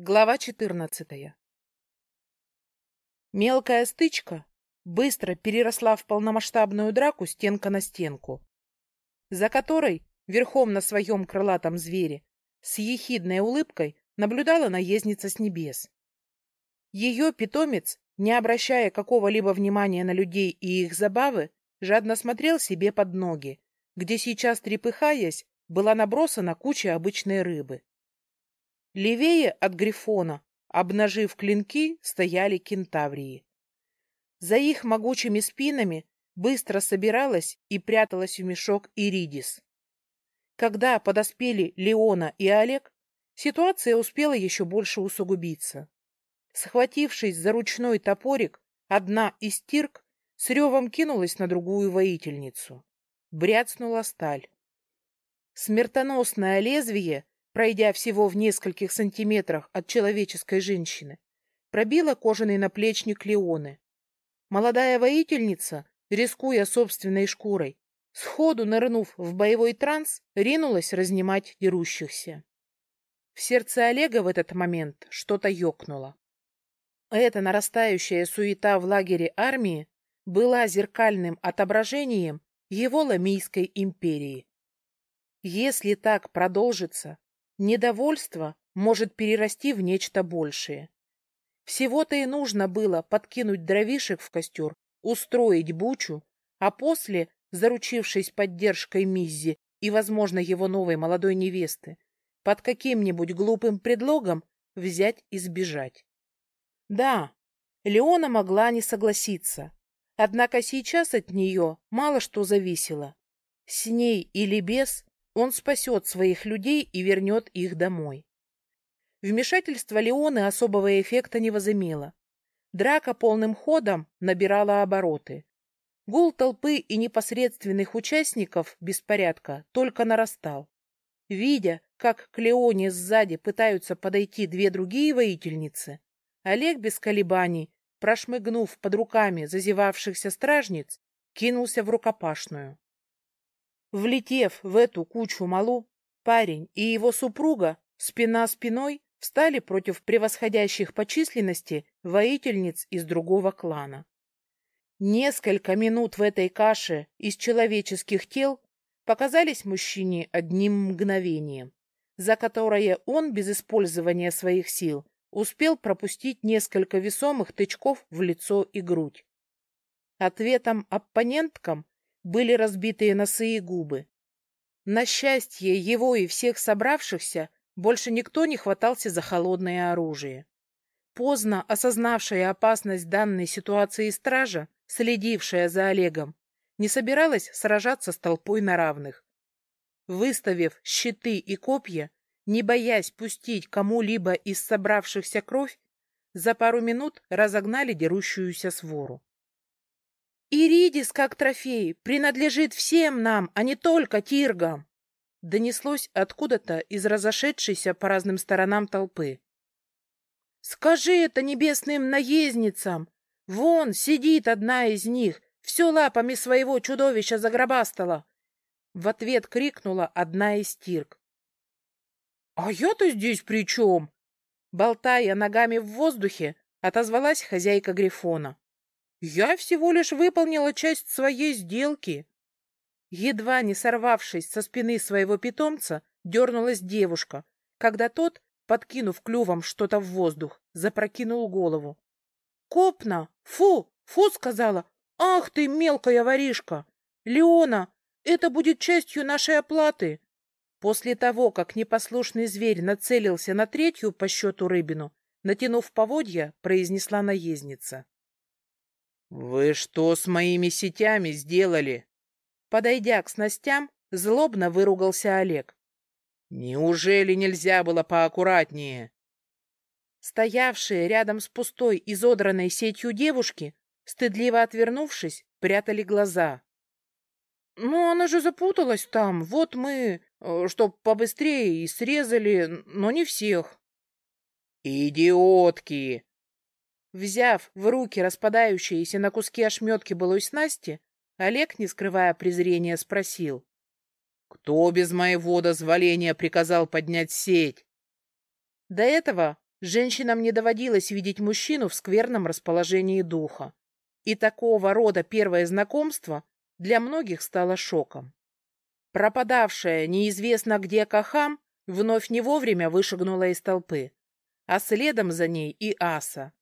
Глава 14. Мелкая стычка быстро переросла в полномасштабную драку стенка на стенку, за которой, верхом на своем крылатом звере, с ехидной улыбкой наблюдала наездница с небес. Ее питомец, не обращая какого-либо внимания на людей и их забавы, жадно смотрел себе под ноги, где сейчас, трепыхаясь, была набросана куча обычной рыбы. Левее от Грифона, обнажив клинки, стояли кентаврии. За их могучими спинами быстро собиралась и пряталась в мешок Иридис. Когда подоспели Леона и Олег, ситуация успела еще больше усугубиться. Схватившись за ручной топорик, одна из тирк с ревом кинулась на другую воительницу. Бряцнула сталь. Смертоносное лезвие пройдя всего в нескольких сантиметрах от человеческой женщины, пробила кожаный наплечник Леоны. Молодая воительница, рискуя собственной шкурой, сходу нырнув в боевой транс, ринулась разнимать дерущихся. В сердце Олега в этот момент что-то ёкнуло. Эта нарастающая суета в лагере армии была зеркальным отображением его Ламийской империи. Если так продолжится, Недовольство может перерасти в нечто большее. Всего-то и нужно было подкинуть дровишек в костер, устроить бучу, а после, заручившись поддержкой Миззи и, возможно, его новой молодой невесты, под каким-нибудь глупым предлогом взять и сбежать. Да, Леона могла не согласиться, однако сейчас от нее мало что зависело. С ней или без он спасет своих людей и вернет их домой. Вмешательство Леоны особого эффекта не возымело. Драка полным ходом набирала обороты. Гул толпы и непосредственных участников беспорядка только нарастал. Видя, как к Леоне сзади пытаются подойти две другие воительницы, Олег без колебаний, прошмыгнув под руками зазевавшихся стражниц, кинулся в рукопашную. Влетев в эту кучу малу, парень и его супруга спина спиной встали против превосходящих по численности воительниц из другого клана. Несколько минут в этой каше из человеческих тел показались мужчине одним мгновением, за которое он без использования своих сил успел пропустить несколько весомых тычков в лицо и грудь. Ответом оппоненткам были разбитые носы и губы. На счастье его и всех собравшихся больше никто не хватался за холодное оружие. Поздно осознавшая опасность данной ситуации стража, следившая за Олегом, не собиралась сражаться с толпой на равных. Выставив щиты и копья, не боясь пустить кому-либо из собравшихся кровь, за пару минут разогнали дерущуюся свору. «Иридис, как трофей, принадлежит всем нам, а не только тиргам!» Донеслось откуда-то из разошедшейся по разным сторонам толпы. «Скажи это небесным наездницам! Вон сидит одна из них, все лапами своего чудовища загробастала!» В ответ крикнула одна из тирг. «А я-то здесь при чем?» Болтая ногами в воздухе, отозвалась хозяйка Грифона. Я всего лишь выполнила часть своей сделки. Едва не сорвавшись со спины своего питомца, дернулась девушка, когда тот, подкинув клювом что-то в воздух, запрокинул голову. «Копна! Фу! Фу!» — сказала. «Ах ты, мелкая воришка! Леона, это будет частью нашей оплаты!» После того, как непослушный зверь нацелился на третью по счету рыбину, натянув поводья, произнесла наездница. «Вы что с моими сетями сделали?» Подойдя к снастям, злобно выругался Олег. «Неужели нельзя было поаккуратнее?» Стоявшие рядом с пустой изодранной сетью девушки, стыдливо отвернувшись, прятали глаза. «Ну, она же запуталась там. Вот мы, э, чтоб побыстрее, и срезали, но не всех». «Идиотки!» Взяв в руки распадающиеся на куски ошметки былой снасти, Олег, не скрывая презрения, спросил. — Кто без моего дозволения приказал поднять сеть? До этого женщинам не доводилось видеть мужчину в скверном расположении духа. И такого рода первое знакомство для многих стало шоком. Пропадавшая неизвестно где Кахам вновь не вовремя вышагнула из толпы, а следом за ней и Аса.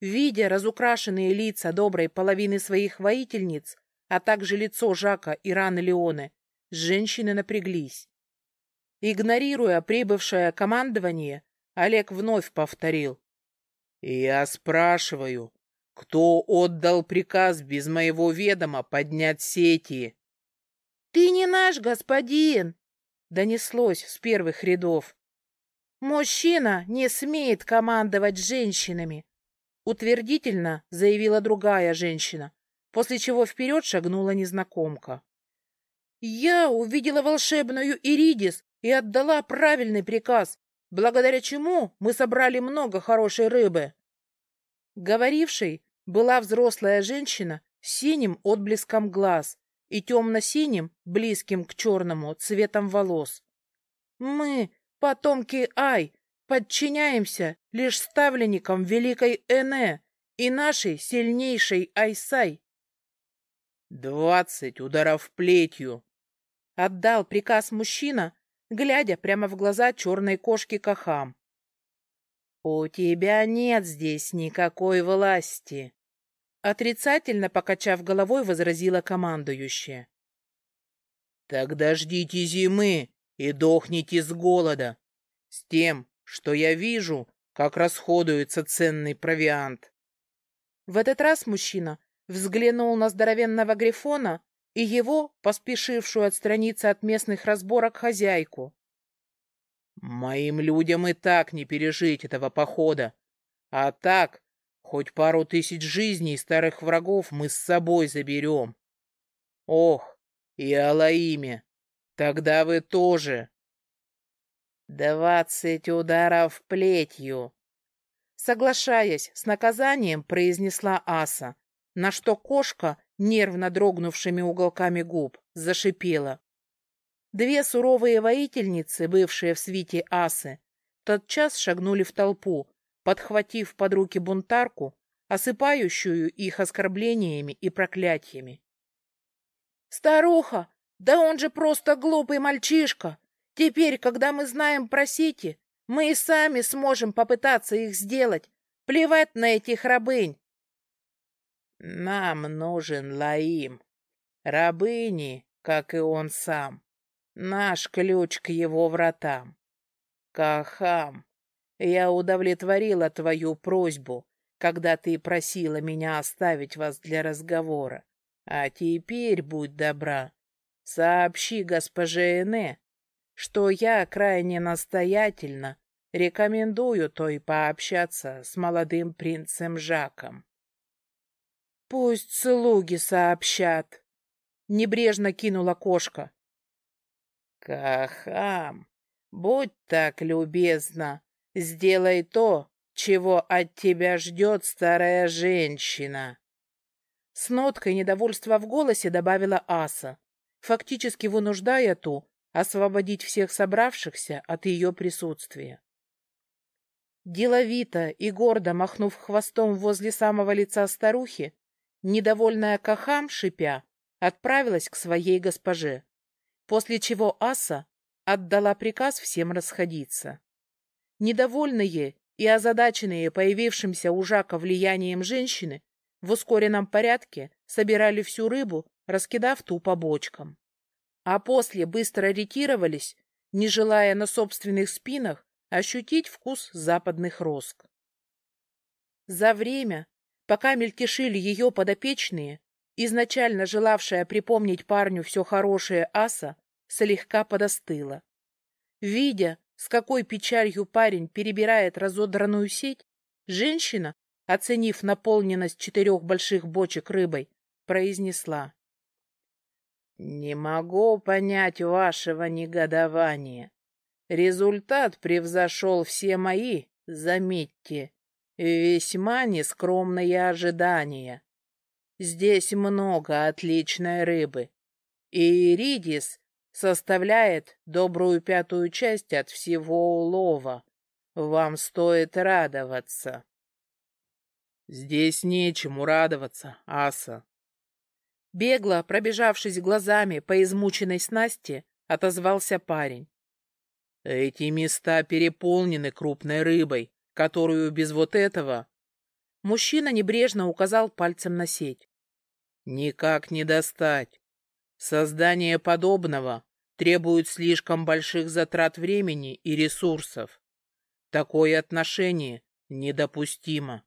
Видя разукрашенные лица доброй половины своих воительниц, а также лицо Жака и раны Леоны, женщины напряглись. Игнорируя прибывшее командование, Олег вновь повторил. «Я спрашиваю, кто отдал приказ без моего ведома поднять сети?» «Ты не наш господин!» — донеслось с первых рядов. «Мужчина не смеет командовать женщинами!» — утвердительно заявила другая женщина, после чего вперед шагнула незнакомка. «Я увидела волшебную Иридис и отдала правильный приказ, благодаря чему мы собрали много хорошей рыбы». Говорившей была взрослая женщина с синим отблеском глаз и темно-синим, близким к черному, цветом волос. Мы, потомки Ай, подчиняемся лишь ставленникам великой Эне и нашей сильнейшей Айсай. «Двадцать ударов плетью!» — отдал приказ мужчина, глядя прямо в глаза черной кошки Кахам. «У тебя нет здесь никакой власти!» Отрицательно покачав головой, возразила командующая. «Тогда ждите зимы и дохните с голода, с тем, что я вижу, как расходуется ценный провиант». В этот раз мужчина взглянул на здоровенного грифона и его, поспешившую отстраниться от местных разборок, хозяйку. «Моим людям и так не пережить этого похода, а так Хоть пару тысяч жизней старых врагов мы с собой заберем. Ох, и Алаиме, тогда вы тоже. Двадцать ударов плетью. Соглашаясь с наказанием, произнесла Аса, на что кошка, нервно дрогнувшими уголками губ, зашипела. Две суровые воительницы, бывшие в свите Асы, тотчас шагнули в толпу, подхватив под руки бунтарку, осыпающую их оскорблениями и проклятиями. «Старуха, да он же просто глупый мальчишка! Теперь, когда мы знаем про сети, мы и сами сможем попытаться их сделать. Плевать на этих рабынь!» «Нам нужен Лаим. Рабыни, как и он сам. Наш ключ к его вратам. Кахам, я удовлетворила твою просьбу, когда ты просила меня оставить вас для разговора. А теперь, будь добра, сообщи госпоже Эне, что я крайне настоятельно рекомендую той пообщаться с молодым принцем Жаком. Пусть слуги сообщат. Небрежно кинула кошка. Кахам, будь так любезна, Сделай то, чего от тебя ждет старая женщина. С ноткой недовольства в голосе добавила Аса, фактически вынуждая ту освободить всех собравшихся от ее присутствия. Деловито и гордо махнув хвостом возле самого лица старухи, недовольная Кахам, шипя, отправилась к своей госпоже, после чего Аса отдала приказ всем расходиться. Недовольные и озадаченные появившимся у Жака влиянием женщины в ускоренном порядке собирали всю рыбу, раскидав ту по бочкам. А после быстро ретировались, не желая на собственных спинах ощутить вкус западных роск. За время, пока мельтешили ее подопечные, изначально желавшая припомнить парню все хорошее аса, слегка подостыла. Видя, с какой печалью парень перебирает разодранную сеть, женщина, оценив наполненность четырех больших бочек рыбой, произнесла. «Не могу понять вашего негодования. Результат превзошел все мои, заметьте, весьма нескромные ожидания. Здесь много отличной рыбы, и Иридис составляет добрую пятую часть от всего улова. вам стоит радоваться. Здесь нечему радоваться, Аса. Бегло, пробежавшись глазами по измученной снасти, отозвался парень. Эти места переполнены крупной рыбой, которую без вот этого... Мужчина небрежно указал пальцем на сеть. Никак не достать. Создание подобного требует слишком больших затрат времени и ресурсов. Такое отношение недопустимо.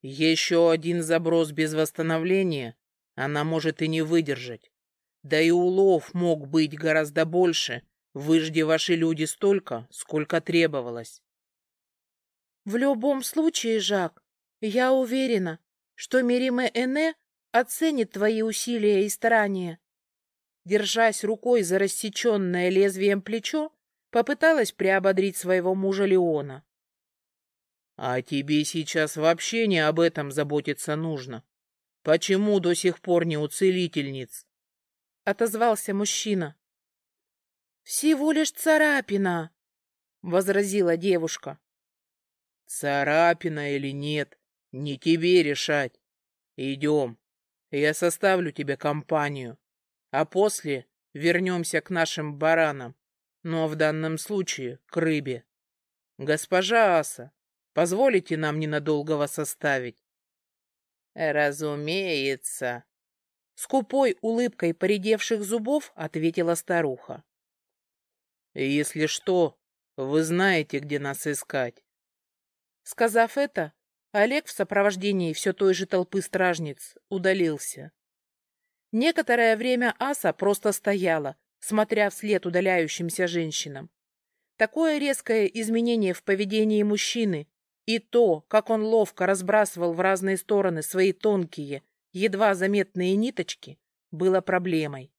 Еще один заброс без восстановления она может и не выдержать. Да и улов мог быть гораздо больше, выжди ваши люди столько, сколько требовалось. В любом случае, Жак, я уверена, что Мириме Эне оценит твои усилия и старания. Держась рукой за рассеченное лезвием плечо, попыталась приободрить своего мужа Леона. — А тебе сейчас вообще не об этом заботиться нужно. Почему до сих пор не у целительниц? — отозвался мужчина. — Всего лишь царапина, — возразила девушка. — Царапина или нет, не тебе решать. Идем, я составлю тебе компанию а после вернемся к нашим баранам, но в данном случае к рыбе. Госпожа Аса, позволите нам ненадолго вас оставить? Разумеется. Скупой улыбкой поредевших зубов ответила старуха. Если что, вы знаете, где нас искать. Сказав это, Олег в сопровождении все той же толпы стражниц удалился. Некоторое время Аса просто стояла, смотря вслед удаляющимся женщинам. Такое резкое изменение в поведении мужчины и то, как он ловко разбрасывал в разные стороны свои тонкие, едва заметные ниточки, было проблемой.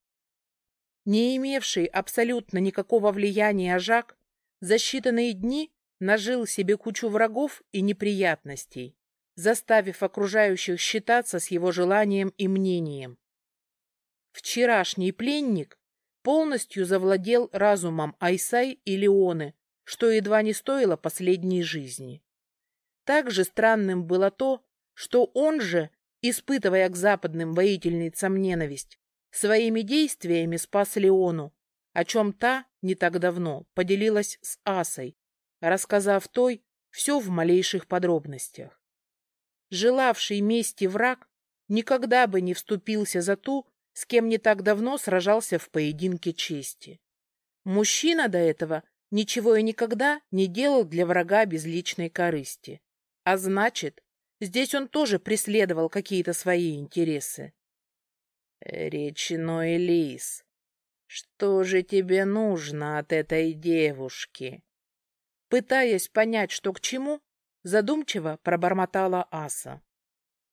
Не имевший абсолютно никакого влияния Жак за считанные дни нажил себе кучу врагов и неприятностей, заставив окружающих считаться с его желанием и мнением. Вчерашний пленник полностью завладел разумом Айсай и Леоны, что едва не стоило последней жизни. Также странным было то, что он же, испытывая к западным воительницам ненависть, своими действиями спас Леону, о чем та не так давно поделилась с Асой, рассказав той все в малейших подробностях. Желавший мести враг никогда бы не вступился за ту, с кем не так давно сражался в поединке чести. Мужчина до этого ничего и никогда не делал для врага без личной корысти. А значит, здесь он тоже преследовал какие-то свои интересы. «Речной лис, что же тебе нужно от этой девушки?» Пытаясь понять, что к чему, задумчиво пробормотала Аса.